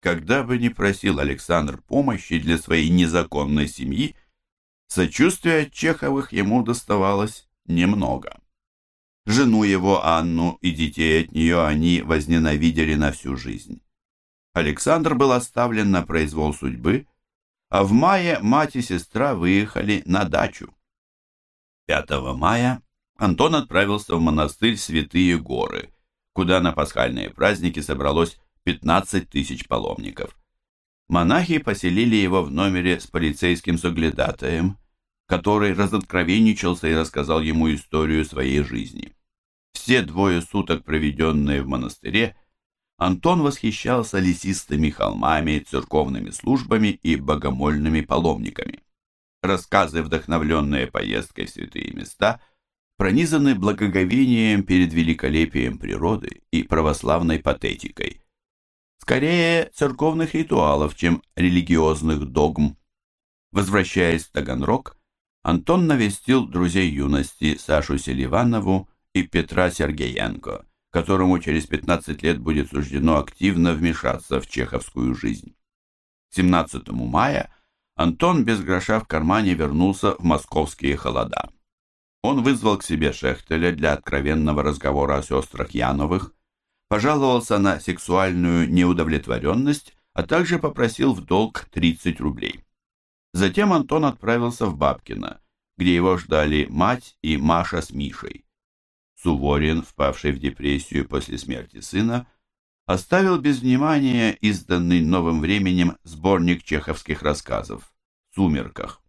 когда бы ни просил Александр помощи для своей незаконной семьи, сочувствия Чеховых ему доставалось немного. Жену его, Анну, и детей от нее они возненавидели на всю жизнь. Александр был оставлен на произвол судьбы, а в мае мать и сестра выехали на дачу. 5 мая Антон отправился в монастырь Святые Горы, куда на пасхальные праздники собралось 15 тысяч паломников. Монахи поселили его в номере с полицейским соглядатаем, который разоткровенничался и рассказал ему историю своей жизни. Все двое суток, проведенные в монастыре, Антон восхищался лесистыми холмами, церковными службами и богомольными паломниками. Рассказы, вдохновленные поездкой в святые места, пронизаны благоговением перед великолепием природы и православной патетикой. Скорее церковных ритуалов, чем религиозных догм. Возвращаясь в Таганрог, Антон навестил друзей юности Сашу Селиванову и Петра Сергеенко, которому через 15 лет будет суждено активно вмешаться в чеховскую жизнь. 17 мая Антон без гроша в кармане вернулся в московские холода. Он вызвал к себе Шехтеля для откровенного разговора о сестрах Яновых, пожаловался на сексуальную неудовлетворенность, а также попросил в долг 30 рублей. Затем Антон отправился в Бабкино, где его ждали мать и Маша с Мишей. Суворин, впавший в депрессию после смерти сына, оставил без внимания изданный новым временем сборник чеховских рассказов «Сумерках».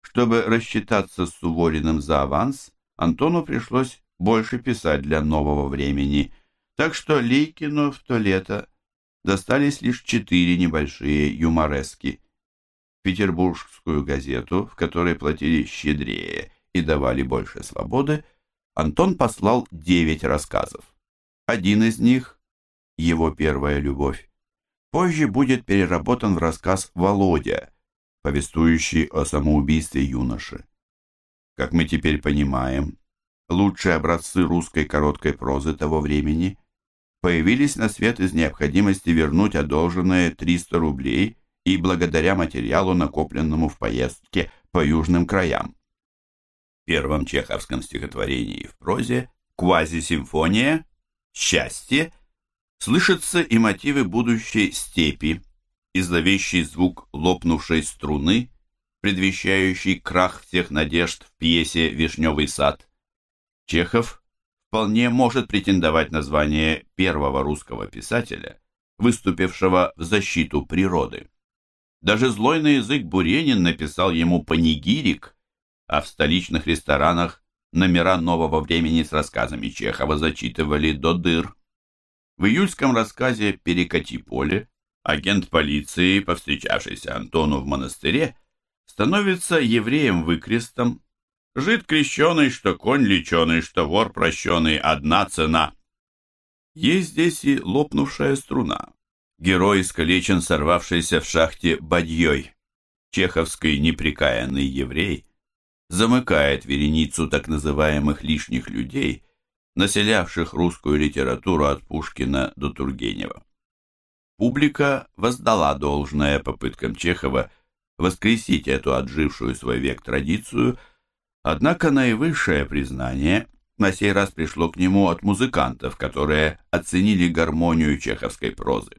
Чтобы рассчитаться с Сувориным за аванс, Антону пришлось больше писать для нового времени, так что Лейкину в то лето достались лишь четыре небольшие юморески – петербургскую газету, в которой платили щедрее и давали больше свободы, Антон послал девять рассказов. Один из них, его первая любовь, позже будет переработан в рассказ «Володя», повествующий о самоубийстве юноши. Как мы теперь понимаем, лучшие образцы русской короткой прозы того времени появились на свет из необходимости вернуть одолженные 300 рублей и благодаря материалу, накопленному в поездке по южным краям. В первом чеховском стихотворении в прозе «Квазисимфония», «Счастье» слышатся и мотивы будущей степи, и зловещий звук лопнувшей струны, предвещающий крах всех надежд в пьесе «Вишневый сад». Чехов вполне может претендовать на звание первого русского писателя, выступившего в защиту природы. Даже злой на язык Буренин написал ему панигирик, а в столичных ресторанах номера нового времени с рассказами Чехова зачитывали до дыр. В июльском рассказе «Перекати поле» агент полиции, повстречавшийся Антону в монастыре, становится евреем-выкрестом. Жид крещеный, что конь леченый, что вор прощеный, одна цена. Есть здесь и лопнувшая струна. Герой искалечен, сорвавшийся в шахте бадьей. Чеховский неприкаянный еврей замыкает вереницу так называемых лишних людей, населявших русскую литературу от Пушкина до Тургенева. Публика воздала должное попыткам Чехова воскресить эту отжившую свой век традицию, однако наивысшее признание на сей раз пришло к нему от музыкантов, которые оценили гармонию чеховской прозы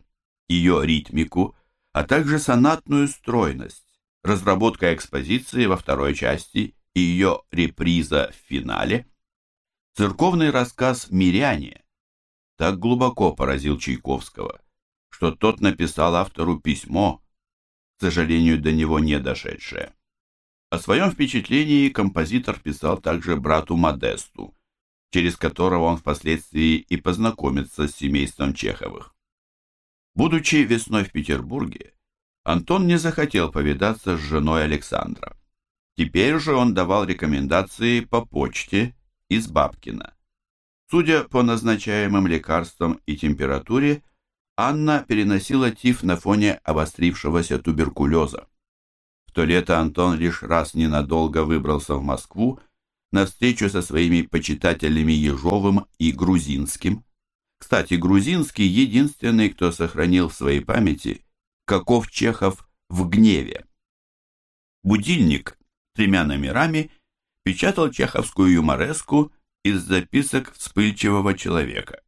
ее ритмику, а также сонатную стройность, разработка экспозиции во второй части и ее реприза в финале. Церковный рассказ «Миряне» так глубоко поразил Чайковского, что тот написал автору письмо, к сожалению, до него не дошедшее. О своем впечатлении композитор писал также брату Модесту, через которого он впоследствии и познакомится с семейством Чеховых. Будучи весной в Петербурге, Антон не захотел повидаться с женой Александра. Теперь же он давал рекомендации по почте из Бабкина. Судя по назначаемым лекарствам и температуре, Анна переносила тиф на фоне обострившегося туберкулеза. В то лето Антон лишь раз ненадолго выбрался в Москву на встречу со своими почитателями Ежовым и Грузинским. Кстати, Грузинский единственный, кто сохранил в своей памяти каков Чехов в гневе. Будильник тремя номерами печатал чеховскую юмореску из записок вспыльчивого человека.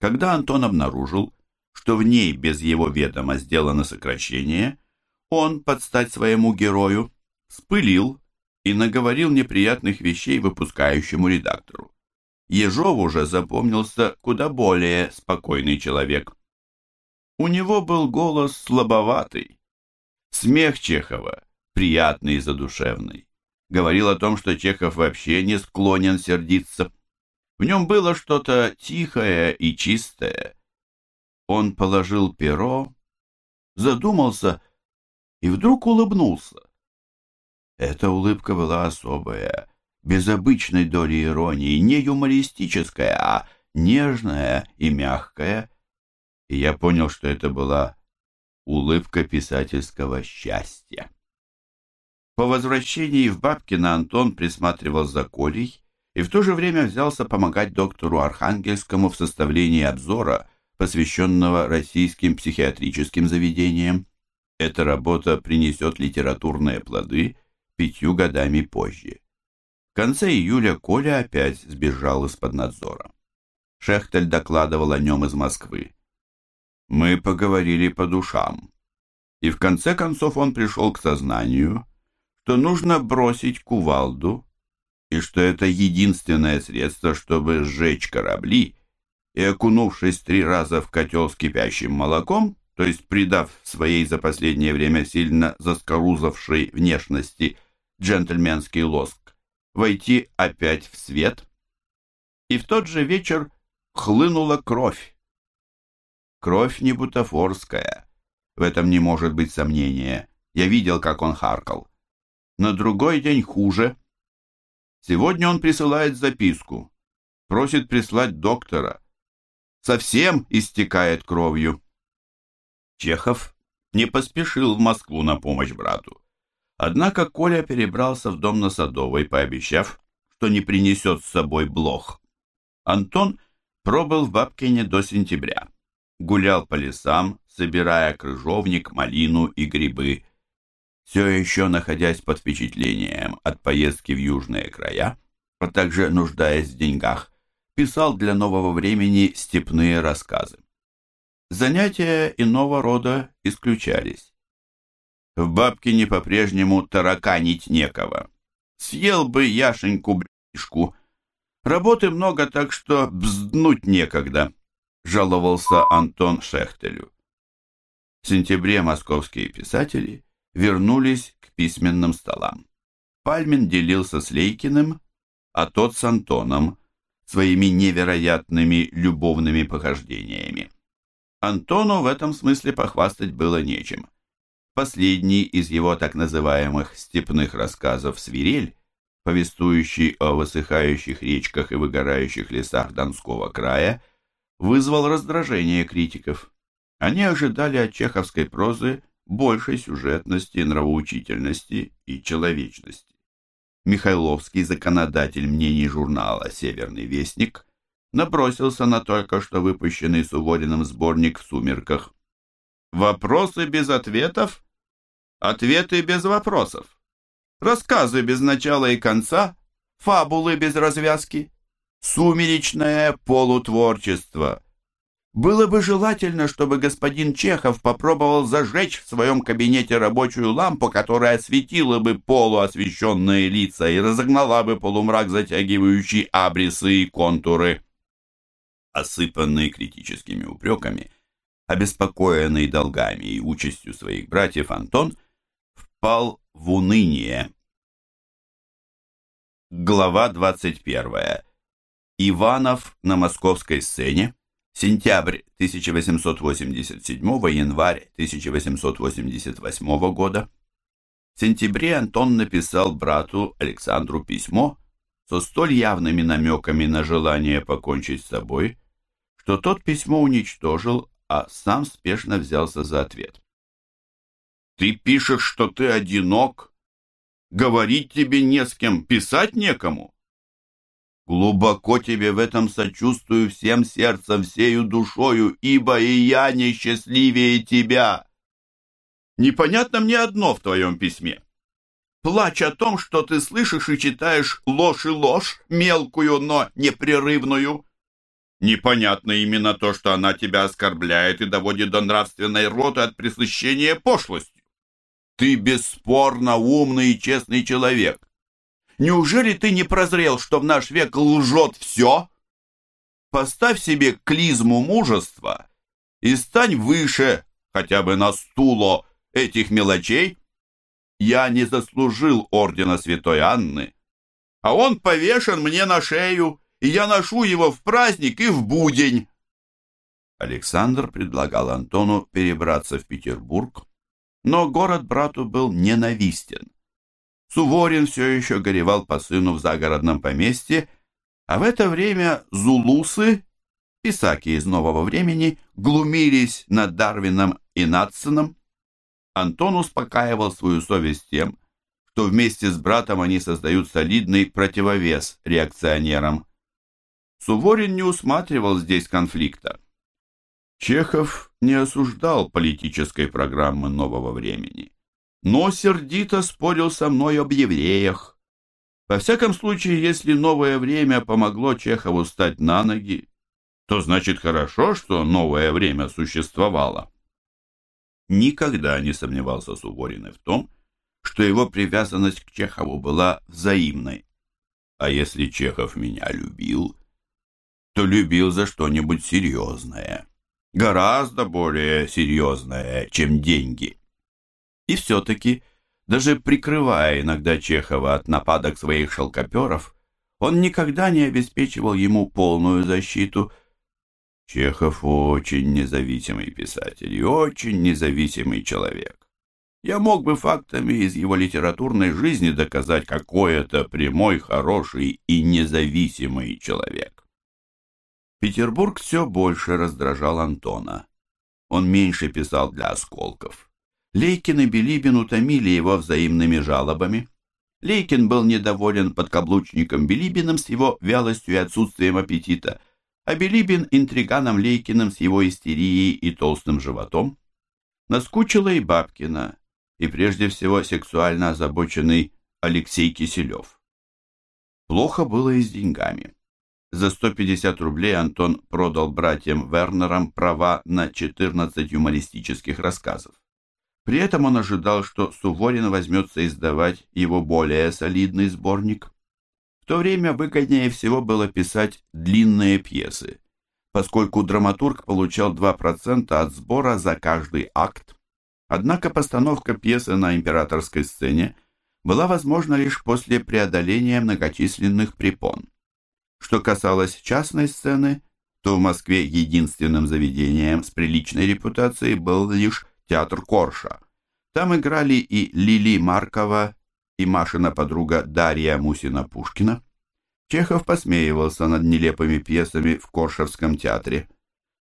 Когда Антон обнаружил, что в ней без его ведома сделано сокращение, он, под стать своему герою, спылил и наговорил неприятных вещей выпускающему редактору. Ежову же запомнился куда более спокойный человек. У него был голос слабоватый. Смех Чехова, приятный и задушевный, говорил о том, что Чехов вообще не склонен сердиться. В нем было что-то тихое и чистое. Он положил перо, задумался и вдруг улыбнулся. Эта улыбка была особая, без обычной доли иронии, не юмористическая, а нежная и мягкая. И я понял, что это была улыбка писательского счастья. По возвращении в Бабкино Антон присматривал за Колей и в то же время взялся помогать доктору Архангельскому в составлении обзора, посвященного российским психиатрическим заведениям. Эта работа принесет литературные плоды пятью годами позже. В конце июля Коля опять сбежал из-под надзора. Шехтель докладывал о нем из Москвы. Мы поговорили по душам. И в конце концов он пришел к сознанию, что нужно бросить кувалду, и что это единственное средство, чтобы сжечь корабли, и, окунувшись три раза в котел с кипящим молоком, то есть придав своей за последнее время сильно заскорузавшей внешности джентльменский лоск, войти опять в свет. И в тот же вечер хлынула кровь. Кровь не бутафорская, в этом не может быть сомнения. Я видел, как он харкал. На другой день хуже. Сегодня он присылает записку. Просит прислать доктора. Совсем истекает кровью. Чехов не поспешил в Москву на помощь брату. Однако Коля перебрался в дом на Садовой, пообещав, что не принесет с собой блох. Антон пробыл в Бабкине до сентября. Гулял по лесам, собирая крыжовник, малину и грибы. Все еще находясь под впечатлением от поездки в южные края, а также нуждаясь в деньгах, писал для нового времени степные рассказы. Занятия иного рода исключались. В Бабкине по-прежнему тараканить некого. Съел бы Яшеньку бришку. Работы много, так что бзднуть некогда, жаловался Антон Шехтелю. В сентябре московские писатели вернулись к письменным столам. Пальмин делился с Лейкиным, а тот с Антоном, своими невероятными любовными похождениями. Антону в этом смысле похвастать было нечем. Последний из его так называемых степных рассказов «Свирель», повествующий о высыхающих речках и выгорающих лесах Донского края, вызвал раздражение критиков. Они ожидали от чеховской прозы большей сюжетности, нравоучительности и человечности. Михайловский, законодатель мнений журнала «Северный вестник», набросился на только что выпущенный Сувориным сборник в сумерках. Вопросы без ответов? Ответы без вопросов. Рассказы без начала и конца? Фабулы без развязки? Сумеречное полутворчество. Было бы желательно, чтобы господин Чехов попробовал зажечь в своем кабинете рабочую лампу, которая осветила бы полуосвещенные лица и разогнала бы полумрак, затягивающий абрисы и контуры осыпанный критическими упреками, обеспокоенный долгами и участью своих братьев Антон, впал в уныние. Глава 21. Иванов на московской сцене. Сентябрь 1887 январь 1888 года. В сентябре Антон написал брату Александру письмо со столь явными намеками на желание покончить с собой, что тот письмо уничтожил, а сам спешно взялся за ответ. «Ты пишешь, что ты одинок? Говорить тебе не с кем, писать некому?» Глубоко тебе в этом сочувствую всем сердцем, всею душою, ибо и я несчастливее тебя. Непонятно мне одно в твоем письме. Плачь о том, что ты слышишь и читаешь ложь и ложь, мелкую, но непрерывную. Непонятно именно то, что она тебя оскорбляет и доводит до нравственной роты от пресыщения пошлостью. Ты бесспорно умный и честный человек. Неужели ты не прозрел, что в наш век лжет все? Поставь себе клизму мужества и стань выше, хотя бы на стуло, этих мелочей. Я не заслужил ордена святой Анны, а он повешен мне на шею, и я ношу его в праздник и в будень. Александр предлагал Антону перебраться в Петербург, но город брату был ненавистен. Суворин все еще горевал по сыну в загородном поместье, а в это время зулусы, писаки из нового времени, глумились над Дарвином и Натсоном. Антон успокаивал свою совесть тем, что вместе с братом они создают солидный противовес реакционерам. Суворин не усматривал здесь конфликта. Чехов не осуждал политической программы нового времени, но сердито спорил со мной об евреях. Во всяком случае, если новое время помогло Чехову стать на ноги, то значит хорошо, что новое время существовало. Никогда не сомневался Суворин в том, что его привязанность к Чехову была взаимной. А если Чехов меня любил, то любил за что-нибудь серьезное гораздо более серьезное, чем деньги. И все-таки, даже прикрывая иногда Чехова от нападок своих шелкоперов, он никогда не обеспечивал ему полную защиту. Чехов очень независимый писатель и очень независимый человек. Я мог бы фактами из его литературной жизни доказать, какой это прямой, хороший и независимый человек. Петербург все больше раздражал Антона. Он меньше писал для осколков. Лейкин и Билибин утомили его взаимными жалобами. Лейкин был недоволен подкаблучником Билибиным с его вялостью и отсутствием аппетита, а Билибин интриганом Лейкиным с его истерией и толстым животом. Наскучила и Бабкина, и прежде всего сексуально озабоченный Алексей Киселев. Плохо было и с деньгами. За 150 рублей Антон продал братьям Вернерам права на 14 юмористических рассказов. При этом он ожидал, что Суворин возьмется издавать его более солидный сборник. В то время выгоднее всего было писать длинные пьесы, поскольку драматург получал 2% от сбора за каждый акт. Однако постановка пьесы на императорской сцене была возможна лишь после преодоления многочисленных препон. Что касалось частной сцены, то в Москве единственным заведением с приличной репутацией был лишь театр Корша. Там играли и Лили Маркова, и Машина подруга Дарья Мусина-Пушкина. Чехов посмеивался над нелепыми пьесами в Коршевском театре.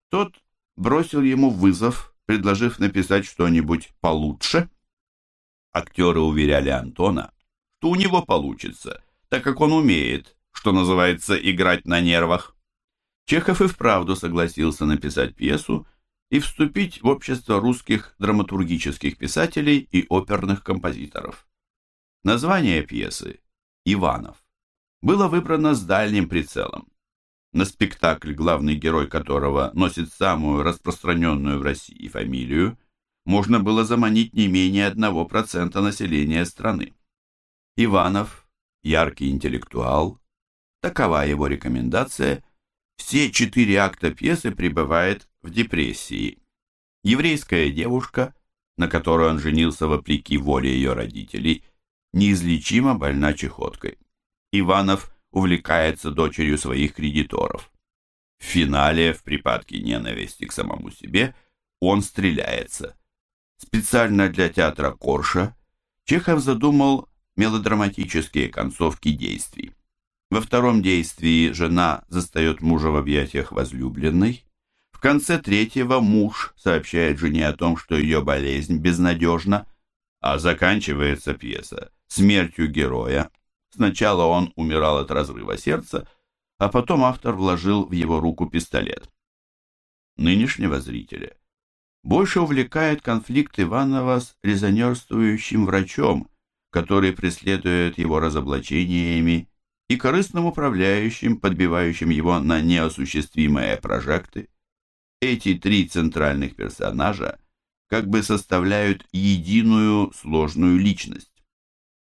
Тот бросил ему вызов, предложив написать что-нибудь получше. Актеры уверяли Антона, что у него получится, так как он умеет, что называется, играть на нервах. Чехов и вправду согласился написать пьесу и вступить в общество русских драматургических писателей и оперных композиторов. Название пьесы «Иванов» было выбрано с дальним прицелом. На спектакль, главный герой которого носит самую распространенную в России фамилию, можно было заманить не менее 1% населения страны. Иванов, яркий интеллектуал, Такова его рекомендация. Все четыре акта пьесы пребывает в депрессии. Еврейская девушка, на которой он женился вопреки воле ее родителей, неизлечимо больна чехоткой. Иванов увлекается дочерью своих кредиторов. В финале, в припадке ненависти к самому себе, он стреляется. Специально для театра Корша Чехов задумал мелодраматические концовки действий. Во втором действии жена застает мужа в объятиях возлюбленной. В конце третьего муж сообщает жене о том, что ее болезнь безнадежна, а заканчивается пьеса смертью героя. Сначала он умирал от разрыва сердца, а потом автор вложил в его руку пистолет. Нынешнего зрителя больше увлекает конфликт Иванова с резонерствующим врачом, который преследует его разоблачениями, и корыстным управляющим, подбивающим его на неосуществимые прожекты. Эти три центральных персонажа как бы составляют единую сложную личность.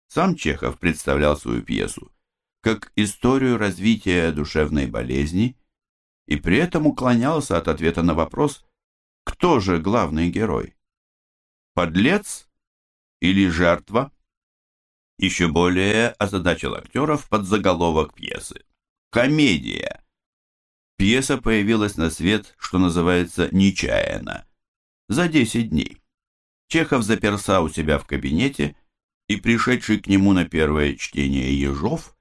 Сам Чехов представлял свою пьесу как историю развития душевной болезни и при этом уклонялся от ответа на вопрос, кто же главный герой? Подлец или жертва? Еще более озадачил актеров под заголовок пьесы. Комедия. Пьеса появилась на свет, что называется, нечаянно, за 10 дней. Чехов заперся у себя в кабинете, и пришедший к нему на первое чтение Ежов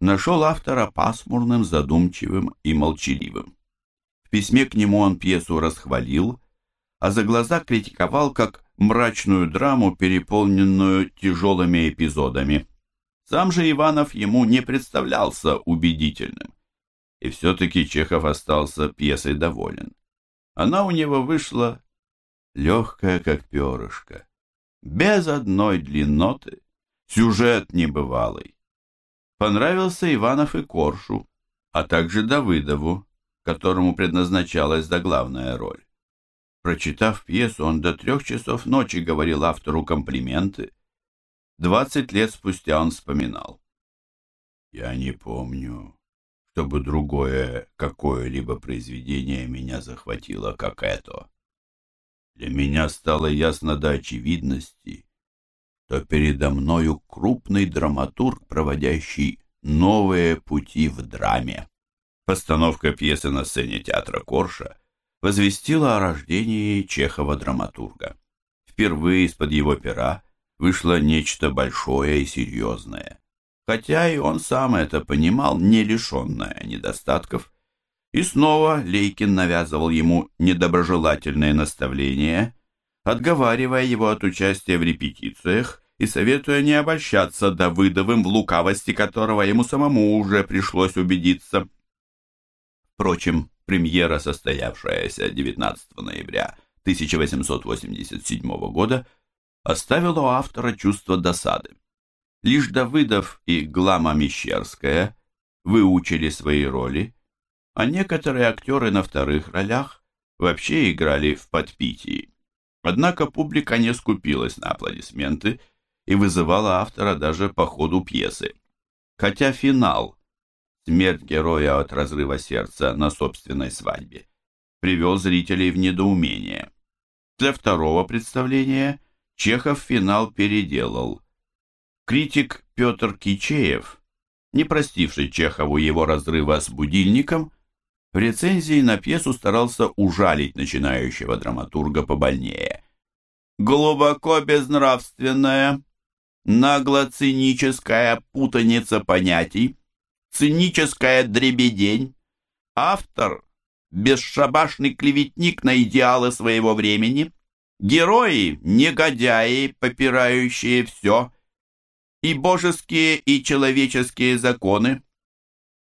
нашел автора пасмурным, задумчивым и молчаливым. В письме к нему он пьесу расхвалил, а за глаза критиковал как мрачную драму, переполненную тяжелыми эпизодами. Сам же Иванов ему не представлялся убедительным. И все-таки Чехов остался пьесой доволен. Она у него вышла легкая, как перышко, без одной длинноты, сюжет небывалый. Понравился Иванов и Коршу, а также Давыдову, которому предназначалась заглавная роль. Прочитав пьесу, он до трех часов ночи говорил автору комплименты. Двадцать лет спустя он вспоминал. «Я не помню, чтобы другое какое-либо произведение меня захватило, как это. Для меня стало ясно до очевидности, что передо мною крупный драматург, проводящий новые пути в драме. Постановка пьесы на сцене театра Корша возвестила о рождении Чехова-драматурга. Впервые из-под его пера вышло нечто большое и серьезное. Хотя и он сам это понимал, не лишенное недостатков, и снова Лейкин навязывал ему недоброжелательные наставления, отговаривая его от участия в репетициях и советуя не обольщаться Давыдовым, в лукавости которого ему самому уже пришлось убедиться. Впрочем, премьера, состоявшаяся 19 ноября 1887 года, оставила у автора чувство досады. Лишь Давыдов и Глама Мещерская выучили свои роли, а некоторые актеры на вторых ролях вообще играли в подпитии. Однако публика не скупилась на аплодисменты и вызывала автора даже по ходу пьесы. Хотя финал «Смерть героя от разрыва сердца на собственной свадьбе» привел зрителей в недоумение. Для второго представления Чехов финал переделал. Критик Петр Кичеев, не простивший Чехову его разрыва с будильником, в рецензии на пьесу старался ужалить начинающего драматурга побольнее. Глубоко безнравственная, нагло-циническая путаница понятий, циническая дребедень, автор – бесшабашный клеветник на идеалы своего времени, герои – негодяи, попирающие все, и божеские, и человеческие законы –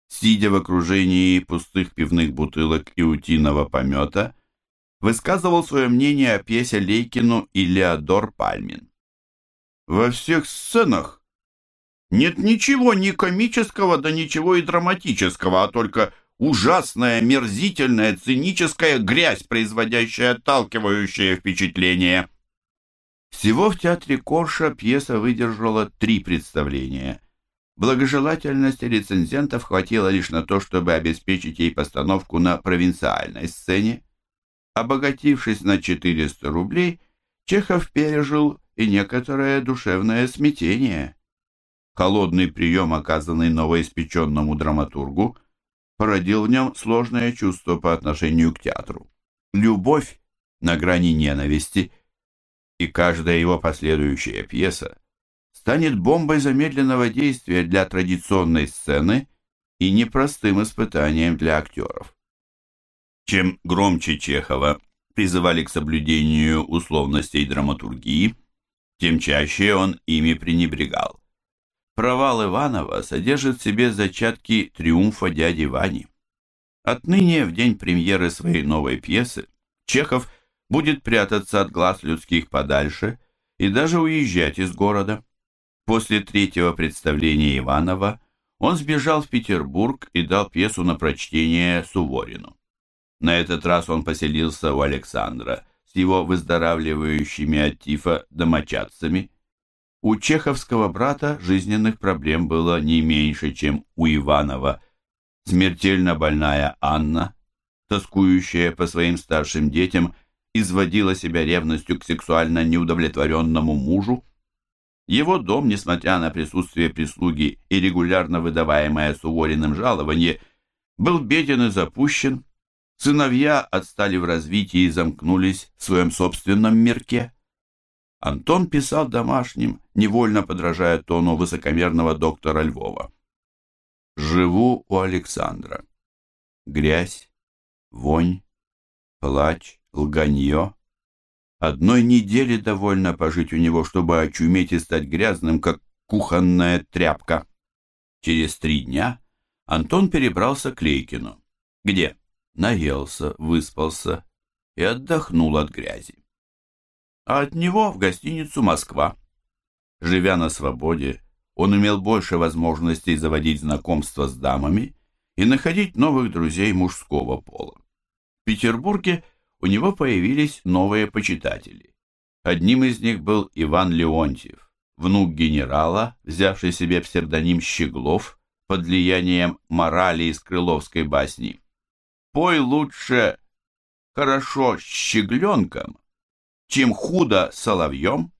сидя в окружении пустых пивных бутылок и утиного помета, высказывал свое мнение о пьесе Лейкину и Леодор Пальмин. Во всех сценах нет ничего ни комического, да ничего и драматического, а только ужасная, мерзительная, циническая грязь, производящая отталкивающее впечатление. Всего в театре Корша пьеса выдержала три представления – Благожелательности рецензентов хватило лишь на то, чтобы обеспечить ей постановку на провинциальной сцене. Обогатившись на 400 рублей, Чехов пережил и некоторое душевное смятение. Холодный прием, оказанный новоиспеченному драматургу, породил в нем сложное чувство по отношению к театру. Любовь на грани ненависти, и каждая его последующая пьеса станет бомбой замедленного действия для традиционной сцены и непростым испытанием для актеров. Чем громче Чехова призывали к соблюдению условностей драматургии, тем чаще он ими пренебрегал. Провал Иванова содержит в себе зачатки триумфа дяди Вани. Отныне, в день премьеры своей новой пьесы, Чехов будет прятаться от глаз людских подальше и даже уезжать из города. После третьего представления Иванова он сбежал в Петербург и дал пьесу на прочтение Суворину. На этот раз он поселился у Александра с его выздоравливающими от тифа домочадцами. У чеховского брата жизненных проблем было не меньше, чем у Иванова. Смертельно больная Анна, тоскующая по своим старшим детям, изводила себя ревностью к сексуально неудовлетворенному мужу. Его дом, несмотря на присутствие прислуги и регулярно выдаваемое Сувориным жалование, был беден и запущен, Сыновья отстали в развитии и замкнулись в своем собственном мирке. Антон писал домашним, невольно подражая тону высокомерного доктора Львова. «Живу у Александра. Грязь, вонь, плач, лганье. Одной недели довольно пожить у него, чтобы очуметь и стать грязным, как кухонная тряпка. Через три дня Антон перебрался к Лейкину. Где? наелся, выспался и отдохнул от грязи. А от него в гостиницу «Москва». Живя на свободе, он имел больше возможностей заводить знакомства с дамами и находить новых друзей мужского пола. В Петербурге у него появились новые почитатели. Одним из них был Иван Леонтьев, внук генерала, взявший себе псевдоним Щеглов под влиянием морали из крыловской басни Пой лучше хорошо щегленком, чем худо соловьем.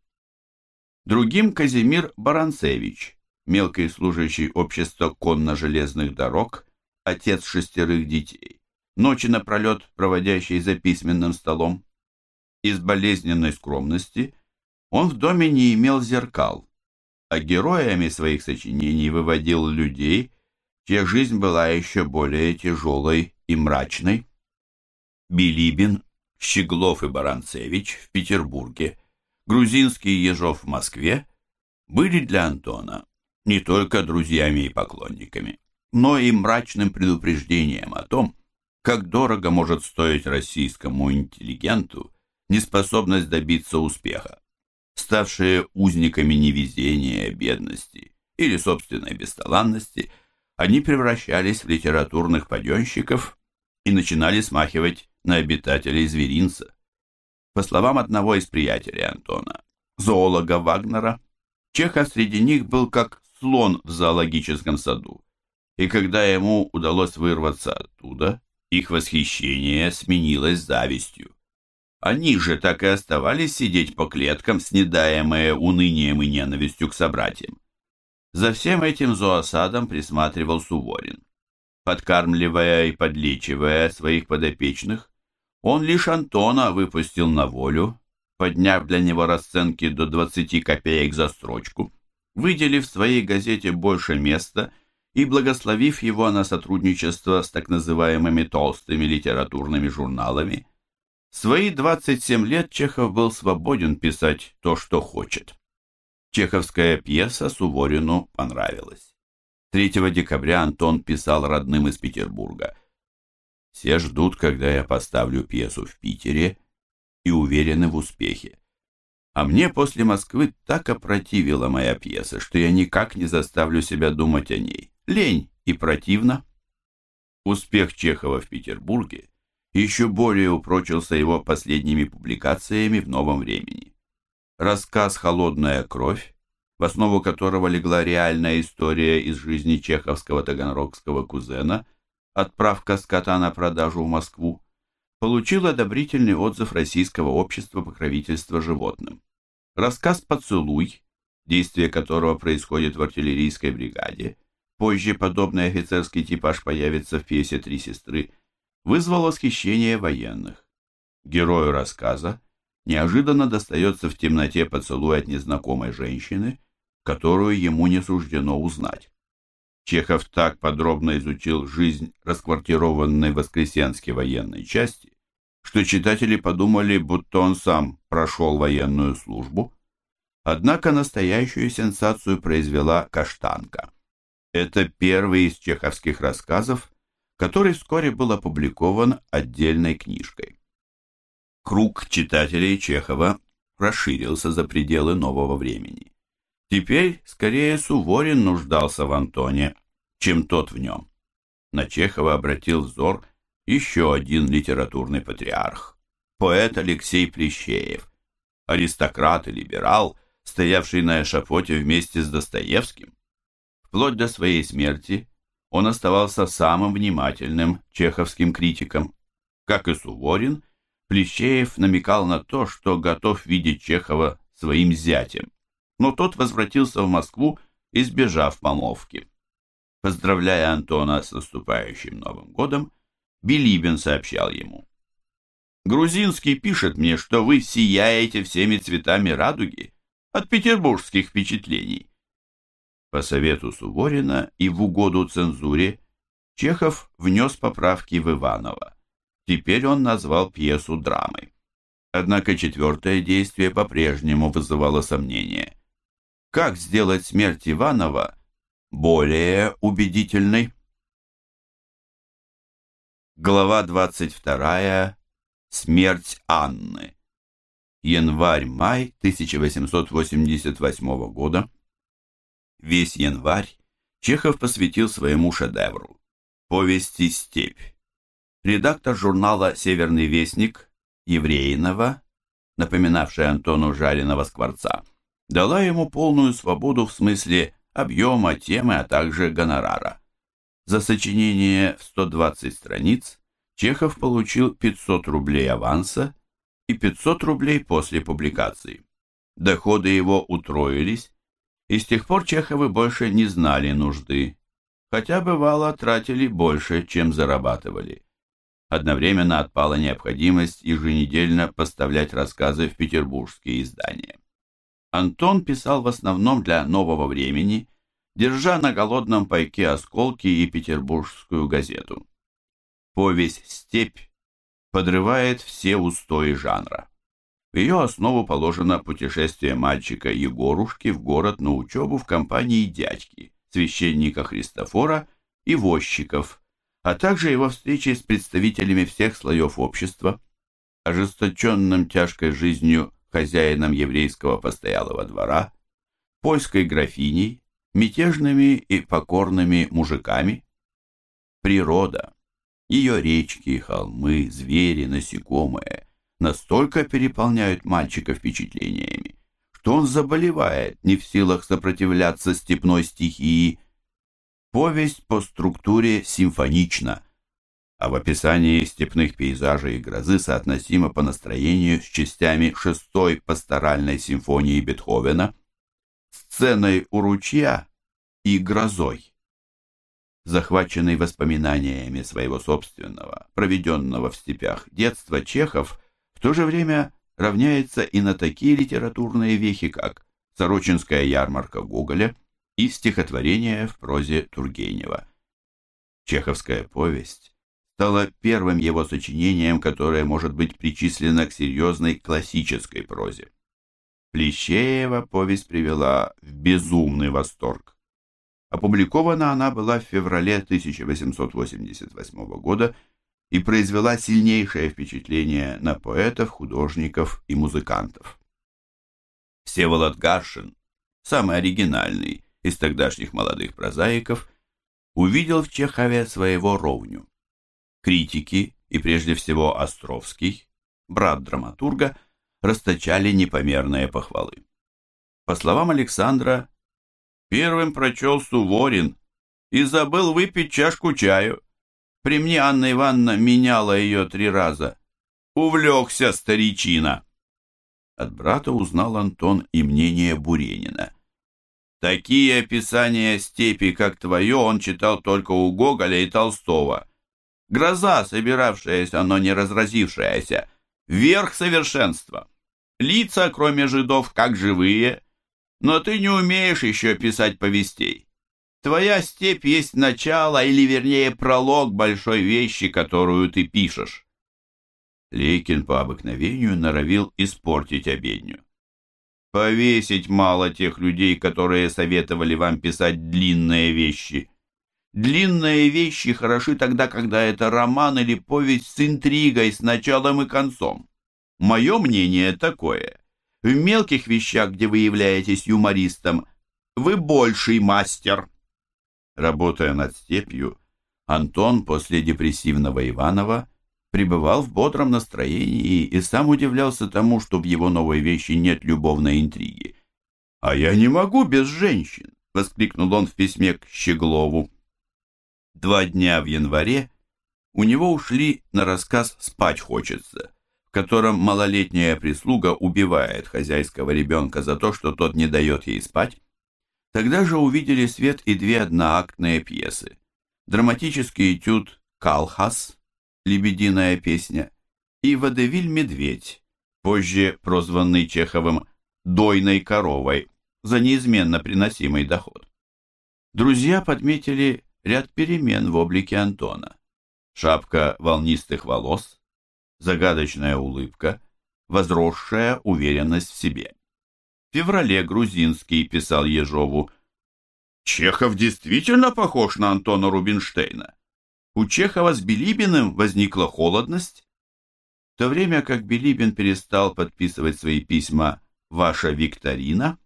Другим Казимир Баранцевич, мелкий служащий общества конно-железных дорог, отец шестерых детей, ночи напролет проводящий за письменным столом. Из болезненной скромности он в доме не имел зеркал, а героями своих сочинений выводил людей, чья жизнь была еще более тяжелой и мрачной. Билибин, Щеглов и Баранцевич в Петербурге, грузинский Ежов в Москве были для Антона не только друзьями и поклонниками, но и мрачным предупреждением о том, как дорого может стоить российскому интеллигенту неспособность добиться успеха. Ставшие узниками невезения, бедности или собственной бесталанности, они превращались в литературных паденщиков и начинали смахивать на обитателей зверинца. По словам одного из приятелей Антона, зоолога Вагнера, Чехов среди них был как слон в зоологическом саду, и когда ему удалось вырваться оттуда, их восхищение сменилось завистью. Они же так и оставались сидеть по клеткам, снедаемые унынием и ненавистью к собратьям. За всем этим зоосадом присматривал Суворин. Подкармливая и подлечивая своих подопечных, он лишь Антона выпустил на волю, подняв для него расценки до 20 копеек за строчку, выделив в своей газете больше места и благословив его на сотрудничество с так называемыми толстыми литературными журналами. свои 27 лет Чехов был свободен писать то, что хочет. Чеховская пьеса Суворину понравилась. 3 декабря Антон писал родным из Петербурга. «Все ждут, когда я поставлю пьесу в Питере и уверены в успехе. А мне после Москвы так опротивила моя пьеса, что я никак не заставлю себя думать о ней. Лень и противно». Успех Чехова в Петербурге еще более упрочился его последними публикациями в новом времени. Рассказ «Холодная кровь» в основу которого легла реальная история из жизни чеховского таганрогского кузена, отправка скота на продажу в Москву, получил одобрительный отзыв Российского общества покровительства животным. Рассказ «Поцелуй», действие которого происходит в артиллерийской бригаде, позже подобный офицерский типаж появится в пьесе «Три сестры», вызвал восхищение военных. Герою рассказа неожиданно достается в темноте поцелуй от незнакомой женщины, которую ему не суждено узнать. Чехов так подробно изучил жизнь расквартированной в Воскресенске военной части, что читатели подумали, будто он сам прошел военную службу. Однако настоящую сенсацию произвела «Каштанка». Это первый из чеховских рассказов, который вскоре был опубликован отдельной книжкой. Круг читателей Чехова расширился за пределы нового времени. Теперь скорее Суворин нуждался в Антоне, чем тот в нем. На Чехова обратил взор еще один литературный патриарх, поэт Алексей Плещеев, аристократ и либерал, стоявший на эшафоте вместе с Достоевским. Вплоть до своей смерти он оставался самым внимательным чеховским критиком. Как и Суворин, Плещеев намекал на то, что готов видеть Чехова своим зятем, но тот возвратился в Москву, избежав помолвки. Поздравляя Антона с наступающим Новым годом, Билибин сообщал ему. «Грузинский пишет мне, что вы сияете всеми цветами радуги от петербургских впечатлений». По совету Суворина и в угоду цензуре Чехов внес поправки в Иваново. Теперь он назвал пьесу драмой. Однако четвертое действие по-прежнему вызывало сомнения. Как сделать смерть Иванова более убедительной? Глава 22. Смерть Анны. Январь-май 1888 года. Весь январь Чехов посвятил своему шедевру – повести «Степь». Редактор журнала «Северный вестник» Евреинова, напоминавшая Антону Жареного Скворца, дала ему полную свободу в смысле объема темы, а также гонорара. За сочинение в 120 страниц Чехов получил 500 рублей аванса и 500 рублей после публикации. Доходы его утроились, и с тех пор Чеховы больше не знали нужды, хотя бывало тратили больше, чем зарабатывали. Одновременно отпала необходимость еженедельно поставлять рассказы в петербургские издания. Антон писал в основном для нового времени, держа на голодном пайке осколки и петербургскую газету. Повесть «Степь» подрывает все устои жанра. В ее основу положено путешествие мальчика Егорушки в город на учебу в компании дядьки, священника Христофора и возчиков, а также его встречи с представителями всех слоев общества, ожесточенным тяжкой жизнью хозяином еврейского постоялого двора, польской графиней, мятежными и покорными мужиками. Природа, ее речки, холмы, звери, насекомые настолько переполняют мальчика впечатлениями, что он заболевает, не в силах сопротивляться степной стихии, Повесть по структуре симфонична, а в описании степных пейзажей и грозы соотносима по настроению с частями шестой пасторальной симфонии Бетховена, сценой у ручья и грозой. Захваченный воспоминаниями своего собственного, проведенного в степях детства, Чехов в то же время равняется и на такие литературные вехи, как «Сорочинская ярмарка Гоголя», и стихотворения в прозе Тургенева. Чеховская повесть стала первым его сочинением, которое может быть причислено к серьезной классической прозе. Плещеева повесть привела в безумный восторг. Опубликована она была в феврале 1888 года и произвела сильнейшее впечатление на поэтов, художников и музыкантов. Всеволод Гаршин, самый оригинальный из тогдашних молодых прозаиков, увидел в Чехове своего ровню. Критики, и прежде всего Островский, брат драматурга, расточали непомерные похвалы. По словам Александра, первым прочел Суворин и забыл выпить чашку чаю. При мне Анна Ивановна меняла ее три раза. Увлекся старичина. От брата узнал Антон и мнение Буренина. Такие описания степи, как твое, он читал только у Гоголя и Толстого. Гроза, собиравшаяся, но не разразившаяся, верх совершенства. Лица, кроме жидов, как живые, но ты не умеешь еще писать повестей. Твоя степь есть начало, или вернее пролог большой вещи, которую ты пишешь. Лейкин по обыкновению норовил испортить обедню. Повесить мало тех людей, которые советовали вам писать длинные вещи. Длинные вещи хороши тогда, когда это роман или повесть с интригой, с началом и концом. Мое мнение такое. В мелких вещах, где вы являетесь юмористом, вы больший мастер. Работая над степью, Антон после депрессивного Иванова пребывал в бодром настроении и сам удивлялся тому, что в его новой вещи нет любовной интриги. «А я не могу без женщин!» — воскликнул он в письме к Щеглову. Два дня в январе у него ушли на рассказ «Спать хочется», в котором малолетняя прислуга убивает хозяйского ребенка за то, что тот не дает ей спать. Тогда же увидели свет и две одноактные пьесы. Драматический этюд «Калхас» «Лебединая песня» и «Водевиль Медведь», позже прозванный Чеховым «Дойной коровой» за неизменно приносимый доход. Друзья подметили ряд перемен в облике Антона. Шапка волнистых волос, загадочная улыбка, возросшая уверенность в себе. В феврале Грузинский писал Ежову «Чехов действительно похож на Антона Рубинштейна. У Чехова с Билибиным возникла холодность. В то время как Билибин перестал подписывать свои письма «Ваша Викторина»,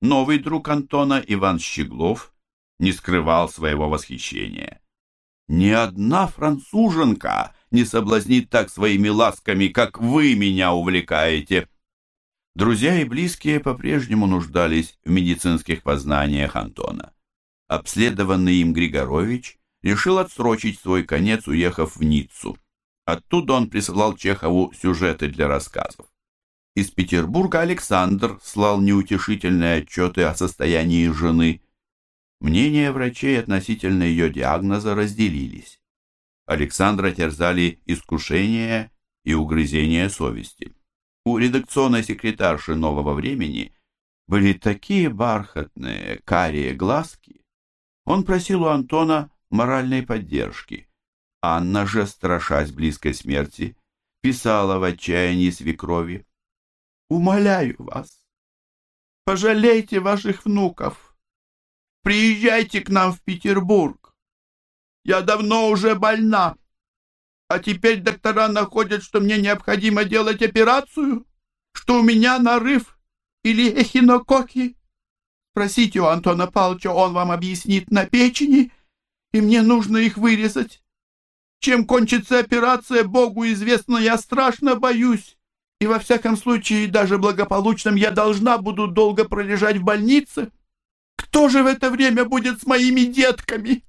новый друг Антона Иван Щеглов не скрывал своего восхищения. «Ни одна француженка не соблазнит так своими ласками, как вы меня увлекаете». Друзья и близкие по-прежнему нуждались в медицинских познаниях Антона. Обследованный им Григорович решил отсрочить свой конец, уехав в Ниццу. Оттуда он присылал Чехову сюжеты для рассказов. Из Петербурга Александр слал неутешительные отчеты о состоянии жены. Мнения врачей относительно ее диагноза разделились. Александра терзали искушения и угрызения совести. У редакционной секретарши «Нового времени» были такие бархатные карие глазки. Он просил у Антона моральной поддержки. Анна же, страшась близкой смерти, писала в отчаянии свекрови. «Умоляю вас, пожалейте ваших внуков. Приезжайте к нам в Петербург. Я давно уже больна, а теперь доктора находят, что мне необходимо делать операцию, что у меня нарыв или эхинококи. Спросите у Антона Павловича, он вам объяснит на печени, и мне нужно их вырезать. Чем кончится операция, Богу известно, я страшно боюсь. И во всяком случае, даже благополучным, я должна буду долго пролежать в больнице. Кто же в это время будет с моими детками?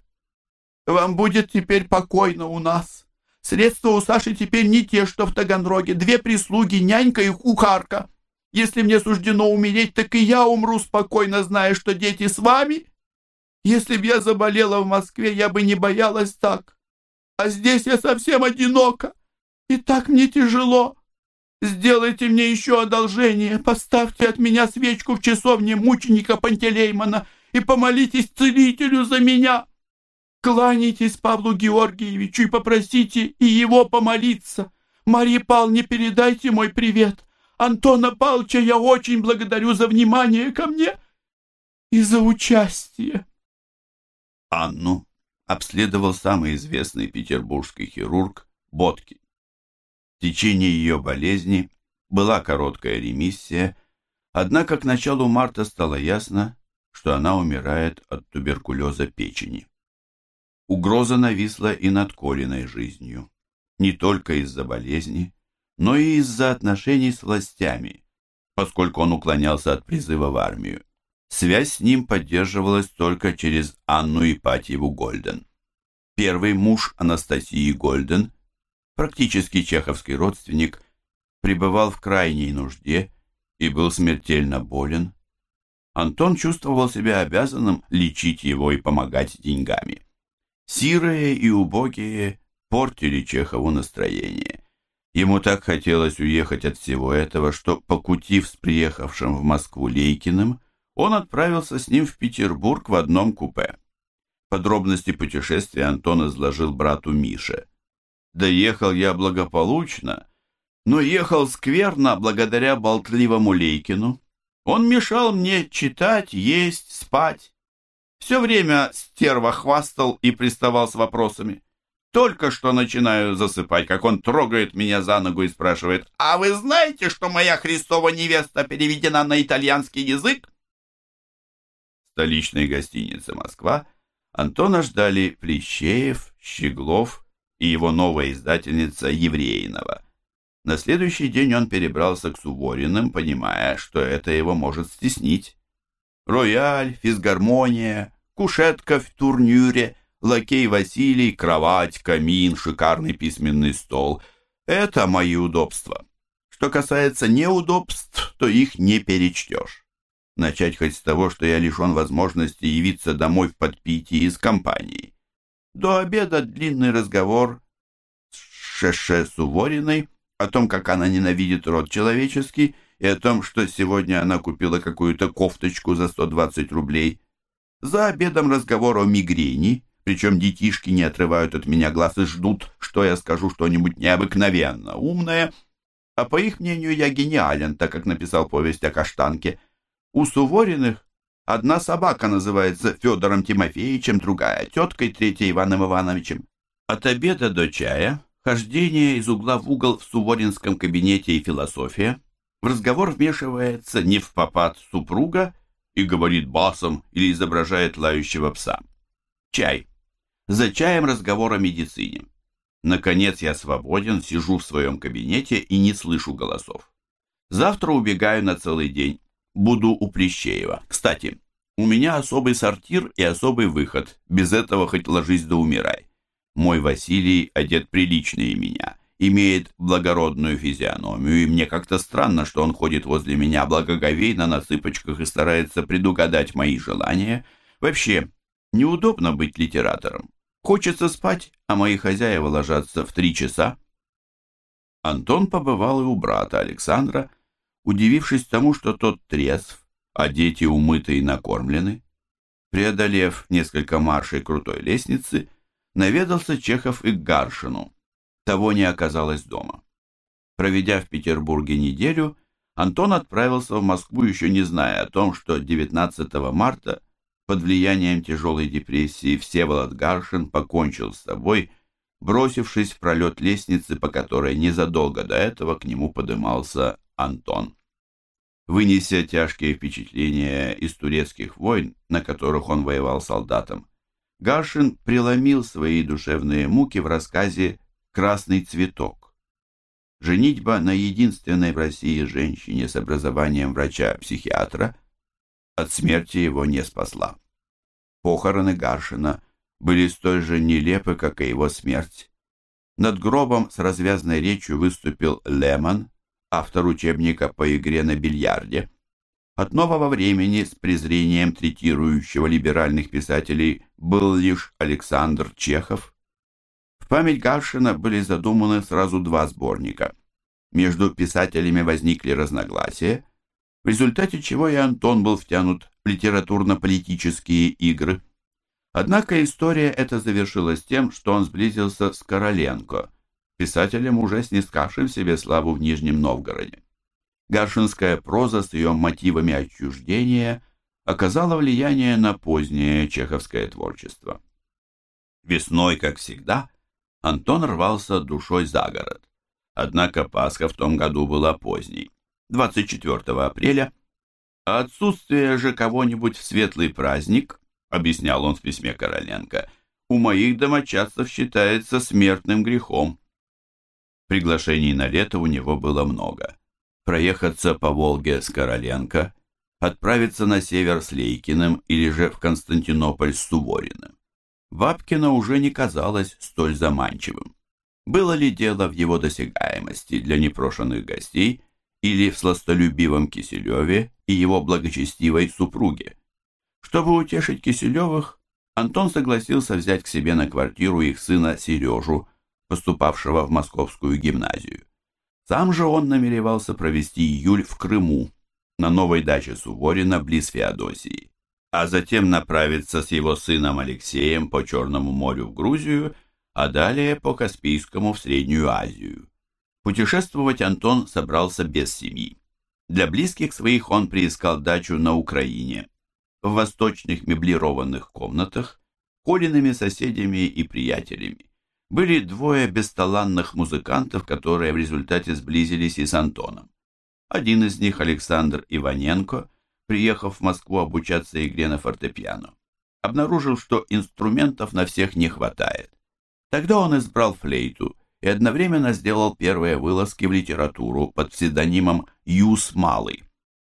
Вам будет теперь покойно у нас. Средства у Саши теперь не те, что в Таганроге. Две прислуги, нянька и кухарка. Если мне суждено умереть, так и я умру спокойно, зная, что дети с вами. Если б я заболела в Москве, я бы не боялась так. А здесь я совсем одинока. И так мне тяжело. Сделайте мне еще одолжение. Поставьте от меня свечку в часовне мученика Пантелеймона и помолитесь целителю за меня. Кланяйтесь Павлу Георгиевичу и попросите и его помолиться. Марье Павловне передайте мой привет. Антона Павловича я очень благодарю за внимание ко мне и за участие. Анну обследовал самый известный петербургский хирург Боткин. В течение ее болезни была короткая ремиссия, однако к началу марта стало ясно, что она умирает от туберкулеза печени. Угроза нависла и над Колиной жизнью, не только из-за болезни, но и из-за отношений с властями, поскольку он уклонялся от призыва в армию. Связь с ним поддерживалась только через Анну Ипатьеву Гольден. Первый муж Анастасии Гольден, практически чеховский родственник, пребывал в крайней нужде и был смертельно болен. Антон чувствовал себя обязанным лечить его и помогать деньгами. Сирые и убогие портили Чехову настроение. Ему так хотелось уехать от всего этого, что, покутив с приехавшим в Москву Лейкиным, он отправился с ним в Петербург в одном купе. Подробности путешествия Антон изложил брату Мише. «Доехал я благополучно, но ехал скверно благодаря болтливому Лейкину. Он мешал мне читать, есть, спать. Все время стерва хвастал и приставал с вопросами. Только что начинаю засыпать, как он трогает меня за ногу и спрашивает, «А вы знаете, что моя Христова невеста переведена на итальянский язык?» В столичной гостинице «Москва» Антона ждали Плещеев, Щеглов и его новая издательница Евреинова. На следующий день он перебрался к Сувориным, понимая, что это его может стеснить. Рояль, физгармония, кушетка в турнюре, лакей Василий, кровать, камин, шикарный письменный стол — это мои удобства. Что касается неудобств, то их не перечтешь. Начать хоть с того, что я лишен возможности явиться домой в подпитии из компании. До обеда длинный разговор с Шеше Сувориной о том, как она ненавидит род человеческий, и о том, что сегодня она купила какую-то кофточку за 120 рублей. За обедом разговор о мигрени, причем детишки не отрывают от меня глаз и ждут, что я скажу что-нибудь необыкновенно умное. А по их мнению, я гениален, так как написал повесть о каштанке – у Сувориных одна собака называется Федором Тимофеевичем, другая — теткой, третья — Иваном Ивановичем. От обеда до чая хождение из угла в угол в Суворинском кабинете и философия. В разговор вмешивается не в попад супруга и говорит басом или изображает лающего пса. Чай. За чаем разговор о медицине. Наконец я свободен, сижу в своем кабинете и не слышу голосов. Завтра убегаю на целый день буду у Плещеева. Кстати, у меня особый сортир и особый выход. Без этого хоть ложись да умирай. Мой Василий одет приличнее меня, имеет благородную физиономию, и мне как-то странно, что он ходит возле меня благоговейно на цыпочках и старается предугадать мои желания. Вообще, неудобно быть литератором. Хочется спать, а мои хозяева ложатся в три часа. Антон побывал и у брата Александра, удивившись тому, что тот трезв, а дети умыты и накормлены. Преодолев несколько маршей крутой лестницы, наведался Чехов и к Гаршину. Того не оказалось дома. Проведя в Петербурге неделю, Антон отправился в Москву, еще не зная о том, что 19 марта под влиянием тяжелой депрессии Всеволод Гаршин покончил с собой, бросившись в пролет лестницы, по которой незадолго до этого к нему подымался Антон. Вынеся тяжкие впечатления из турецких войн, на которых он воевал солдатом, Гаршин преломил свои душевные муки в рассказе «Красный цветок». Женитьба на единственной в России женщине с образованием врача-психиатра от смерти его не спасла. Похороны Гаршина были столь же нелепы, как и его смерть. Над гробом с развязной речью выступил Лемон, автор учебника по игре на бильярде. От нового времени с презрением третирующего либеральных писателей был лишь Александр Чехов. В память Гаршина были задуманы сразу два сборника. Между писателями возникли разногласия, в результате чего и Антон был втянут в литературно-политические игры. Однако история эта завершилась тем, что он сблизился с Короленко – писателем, уже снискавшим себе славу в Нижнем Новгороде. Гаршинская проза с ее мотивами отчуждения оказала влияние на позднее чеховское творчество. Весной, как всегда, Антон рвался душой за город. Однако Пасха в том году была поздней, 24 апреля, а отсутствие же кого-нибудь в светлый праздник, объяснял он в письме Короленко, у моих домочадцев считается смертным грехом. Приглашений на лето у него было много. Проехаться по Волге с Короленко, отправиться на север с Лейкиным или же в Константинополь с Сувориным. Бабкина уже не казалось столь заманчивым. Было ли дело в его досягаемости для непрошенных гостей или в сластолюбивом Киселеве и его благочестивой супруге? Чтобы утешить Киселевых, Антон согласился взять к себе на квартиру их сына Сережу, поступавшего в московскую гимназию. Сам же он намеревался провести июль в Крыму, на новой даче Суворина близ Феодосии, а затем направиться с его сыном Алексеем по Черному морю в Грузию, а далее по Каспийскому в Среднюю Азию. Путешествовать Антон собрался без семьи. Для близких своих он приискал дачу на Украине, в восточных меблированных комнатах, Колиными соседями и приятелями были двое бесталанных музыкантов, которые в результате сблизились и с Антоном. Один из них, Александр Иваненко, приехав в Москву обучаться игре на фортепиано, обнаружил, что инструментов на всех не хватает. Тогда он избрал флейту и одновременно сделал первые вылазки в литературу под псевдонимом Юс Малый.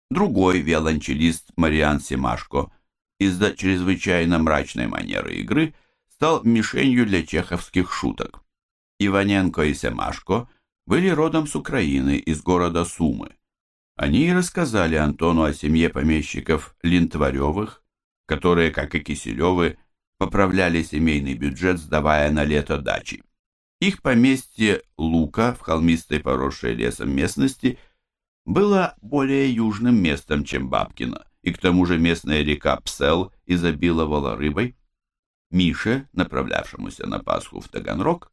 Другой виолончелист Мариан Семашко из-за чрезвычайно мрачной манеры игры стал мишенью для чеховских шуток. Иваненко и Семашко были родом с Украины, из города Сумы. Они и рассказали Антону о семье помещиков Линтваревых, которые, как и Киселевы, поправляли семейный бюджет, сдавая на лето дачи. Их поместье Лука в холмистой поросшей лесом местности было более южным местом, чем Бабкино, и к тому же местная река Псел изобиловала рыбой. Мише, направлявшемуся на Пасху в Таганрог,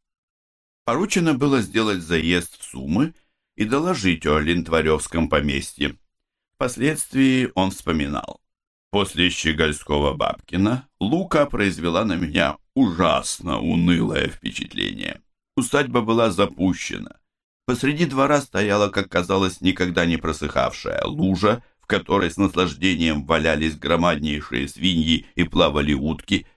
поручено было сделать заезд в Сумы и доложить о Линтваревском поместье. Впоследствии он вспоминал. После Щегольского Бабкина Лука произвела на меня ужасно унылое впечатление. Усадьба была запущена. Посреди двора стояла, как казалось, никогда не просыхавшая лужа, в которой с наслаждением валялись громаднейшие свиньи и плавали утки.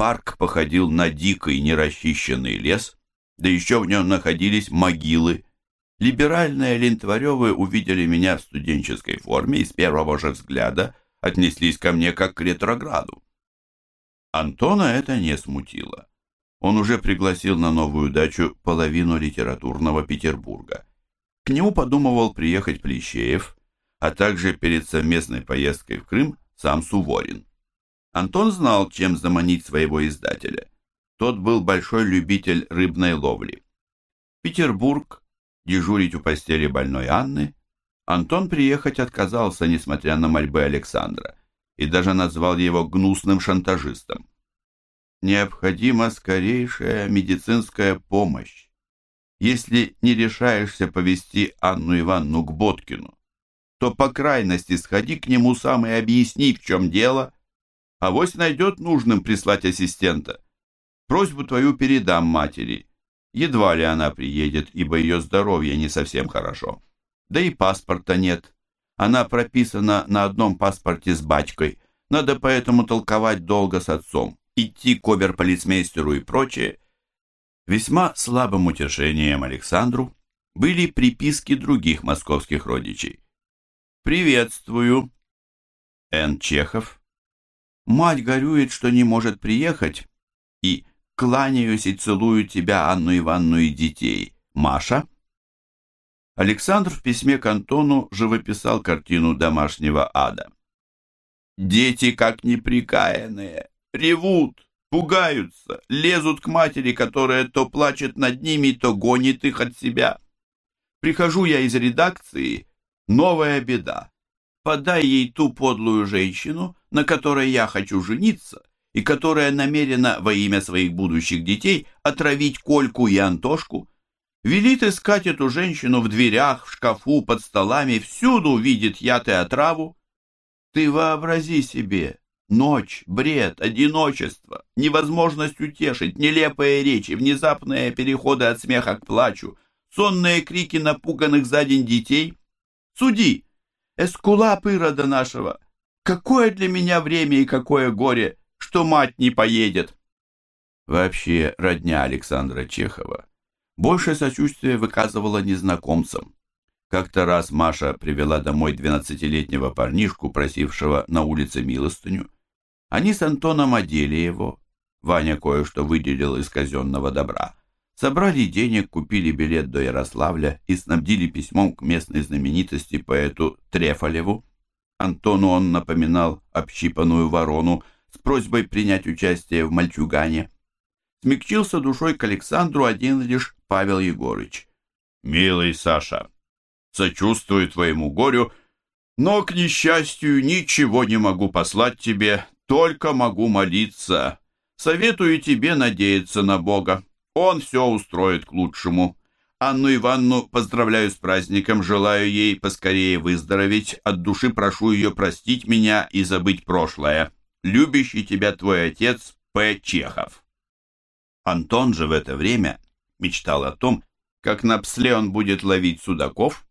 Парк походил на дикий нерасчищенный лес, да еще в нем находились могилы, Либеральные лентваревы увидели меня в студенческой форме и с первого же взгляда отнеслись ко мне как к ретрограду. Антона это не смутило. Он уже пригласил на новую дачу половину литературного Петербурга. К нему подумывал приехать Плещеев, а также перед совместной поездкой в Крым сам Суворин. Антон знал, чем заманить своего издателя. Тот был большой любитель рыбной ловли. Петербург дежурить у постели больной Анны, Антон приехать отказался, несмотря на мольбы Александра, и даже назвал его гнусным шантажистом. Необходима скорейшая медицинская помощь. Если не решаешься повести Анну Ивановну к Боткину, то по крайности сходи к нему сам и объясни, в чем дело. Авось найдет нужным прислать ассистента. Просьбу твою передам матери. Едва ли она приедет, ибо ее здоровье не совсем хорошо. Да и паспорта нет. Она прописана на одном паспорте с батькой. Надо поэтому толковать долго с отцом, идти к оберполицмейстеру и прочее. Весьма слабым утешением Александру были приписки других московских родичей. «Приветствую!» Н. Чехов. Мать горюет, что не может приехать, и кланяюсь и целую тебя, Анну Ивановну и детей. Маша?» Александр в письме к Антону живописал картину домашнего ада. «Дети, как неприкаянные, ревут, пугаются, лезут к матери, которая то плачет над ними, то гонит их от себя. Прихожу я из редакции, новая беда. Подай ей ту подлую женщину, на которой я хочу жениться, и которая намерена во имя своих будущих детей отравить Кольку и Антошку, велит искать эту женщину в дверях, в шкафу, под столами, всюду видит яд и отраву. Ты вообрази себе, ночь, бред, одиночество, невозможность утешить, нелепые речи, внезапные переходы от смеха к плачу, сонные крики напуганных за день детей. Суди, эскулап Ирода нашего, какое для меня время и какое горе — что мать не поедет. Вообще, родня Александра Чехова больше сочувствия выказывала незнакомцам. Как-то раз Маша привела домой двенадцатилетнего парнишку, просившего на улице милостыню. Они с Антоном одели его. Ваня кое-что выделил из казенного добра. Собрали денег, купили билет до Ярославля и снабдили письмом к местной знаменитости поэту Трефалеву. Антону он напоминал общипанную ворону, с просьбой принять участие в мальчугане. Смягчился душой к Александру один лишь Павел Егорыч. «Милый Саша, сочувствую твоему горю, но, к несчастью, ничего не могу послать тебе, только могу молиться. Советую тебе надеяться на Бога. Он все устроит к лучшему. Анну Ивановну поздравляю с праздником, желаю ей поскорее выздороветь, от души прошу ее простить меня и забыть прошлое. Любящий тебя твой отец П. Чехов. Антон же в это время мечтал о том, как на псле он будет ловить судаков.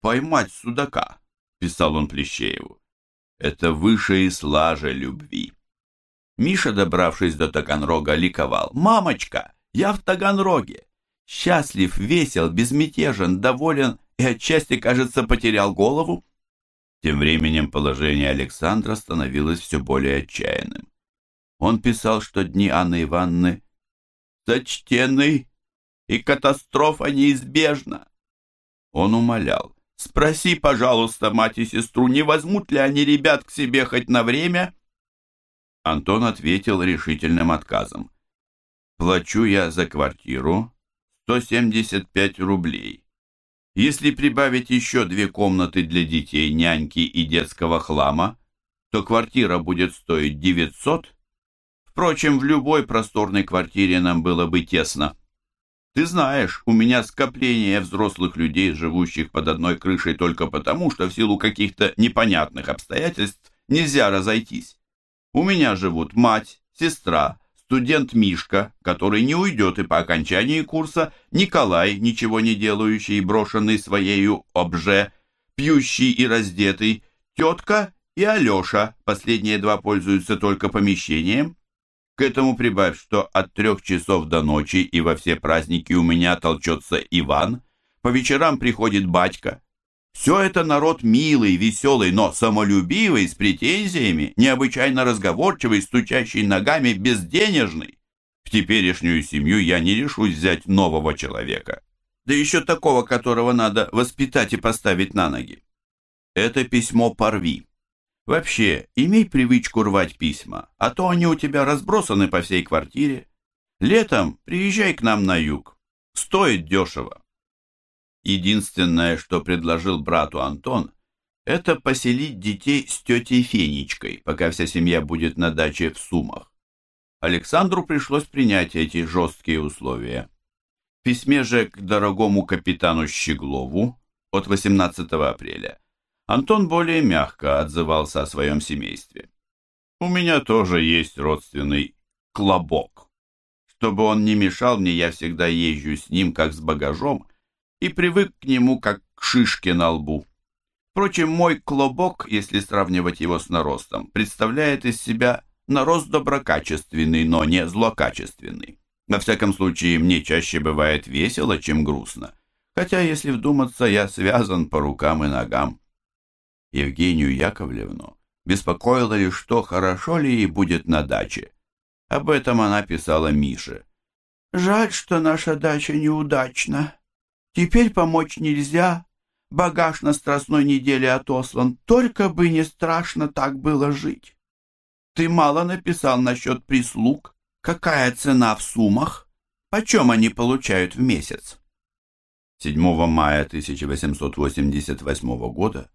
«Поймать судака», — писал он Плещееву, — «это выше и слаже любви». Миша, добравшись до Таганрога, ликовал. «Мамочка, я в Таганроге! Счастлив, весел, безмятежен, доволен и отчасти, кажется, потерял голову». Тем временем положение Александра становилось все более отчаянным. Он писал, что дни Анны Ивановны «сочтены, и катастрофа неизбежна». Он умолял, «Спроси, пожалуйста, мать и сестру, не возьмут ли они ребят к себе хоть на время?» Антон ответил решительным отказом. «Плачу я за квартиру 175 рублей. Если прибавить еще две комнаты для детей, няньки и детского хлама, то квартира будет стоить 900. Впрочем, в любой просторной квартире нам было бы тесно. Ты знаешь, у меня скопление взрослых людей, живущих под одной крышей только потому, что в силу каких-то непонятных обстоятельств нельзя разойтись. У меня живут мать, сестра, студент Мишка, который не уйдет и по окончании курса, Николай, ничего не делающий, брошенный своею обже, пьющий и раздетый, тетка и Алеша, последние два пользуются только помещением. К этому прибавь, что от трех часов до ночи и во все праздники у меня толчется Иван, по вечерам приходит батька, все это народ милый, веселый, но самолюбивый, с претензиями, необычайно разговорчивый, стучащий ногами, безденежный. В теперешнюю семью я не решусь взять нового человека. Да еще такого, которого надо воспитать и поставить на ноги. Это письмо порви. Вообще, имей привычку рвать письма, а то они у тебя разбросаны по всей квартире. Летом приезжай к нам на юг. Стоит дешево. Единственное, что предложил брату Антон, это поселить детей с тетей Фенечкой, пока вся семья будет на даче в Сумах. Александру пришлось принять эти жесткие условия. В письме же к дорогому капитану Щеглову от 18 апреля Антон более мягко отзывался о своем семействе. «У меня тоже есть родственный клобок. Чтобы он не мешал мне, я всегда езжу с ним, как с багажом, и привык к нему, как к шишке на лбу. Впрочем, мой клобок, если сравнивать его с наростом, представляет из себя нарост доброкачественный, но не злокачественный. Во всяком случае, мне чаще бывает весело, чем грустно. Хотя, если вдуматься, я связан по рукам и ногам. Евгению Яковлевну беспокоило ли, что хорошо ли ей будет на даче. Об этом она писала Мише. «Жаль, что наша дача неудачна. Теперь помочь нельзя. Багаж на страстной неделе отослан. Только бы не страшно так было жить. Ты мало написал насчет прислуг. Какая цена в суммах? Почем они получают в месяц? 7 мая 1888 года,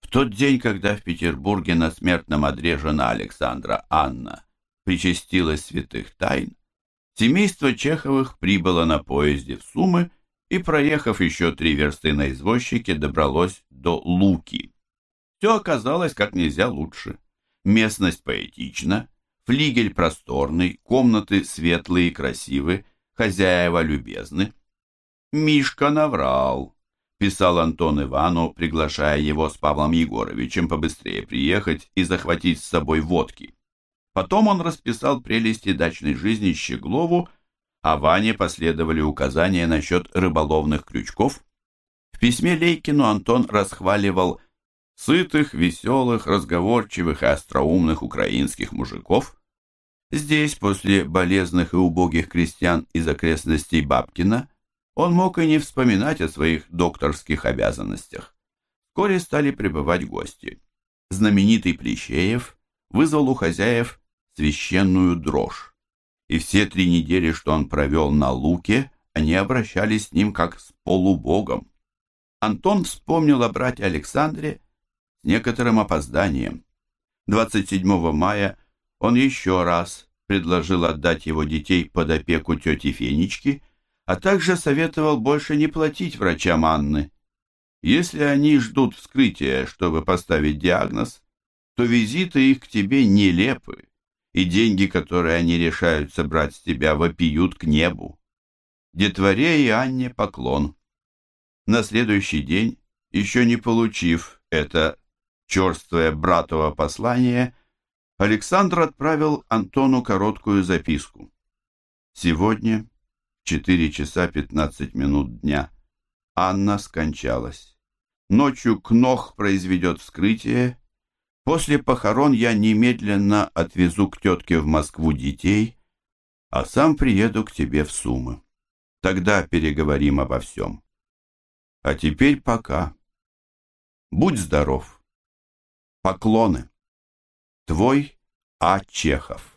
в тот день, когда в Петербурге на смертном одре жена Александра Анна причастилась святых тайн, семейство Чеховых прибыло на поезде в Сумы и, проехав еще три версты на извозчике, добралось до Луки. Все оказалось как нельзя лучше. Местность поэтична, флигель просторный, комнаты светлые и красивые, хозяева любезны. «Мишка наврал», — писал Антон Ивану, приглашая его с Павлом Егоровичем побыстрее приехать и захватить с собой водки. Потом он расписал прелести дачной жизни Щеглову а Ване последовали указания насчет рыболовных крючков. В письме Лейкину Антон расхваливал сытых, веселых, разговорчивых и остроумных украинских мужиков. Здесь, после болезных и убогих крестьян из окрестностей Бабкина, он мог и не вспоминать о своих докторских обязанностях. Вскоре стали прибывать гости. Знаменитый Плещеев вызвал у хозяев священную дрожь и все три недели, что он провел на Луке, они обращались с ним как с полубогом. Антон вспомнил о брате Александре с некоторым опозданием. 27 мая он еще раз предложил отдать его детей под опеку тети Фенечки, а также советовал больше не платить врачам Анны. Если они ждут вскрытия, чтобы поставить диагноз, то визиты их к тебе нелепы, и деньги, которые они решаются брать с тебя, вопиют к небу. Детворе и Анне поклон. На следующий день, еще не получив это черствое братово послание, Александр отправил Антону короткую записку. Сегодня, в 4 часа 15 минут дня, Анна скончалась. Ночью Кнох произведет вскрытие. После похорон я немедленно отвезу к тетке в Москву детей, а сам приеду к тебе в Сумы. Тогда переговорим обо всем. А теперь пока. Будь здоров. Поклоны. Твой А. Чехов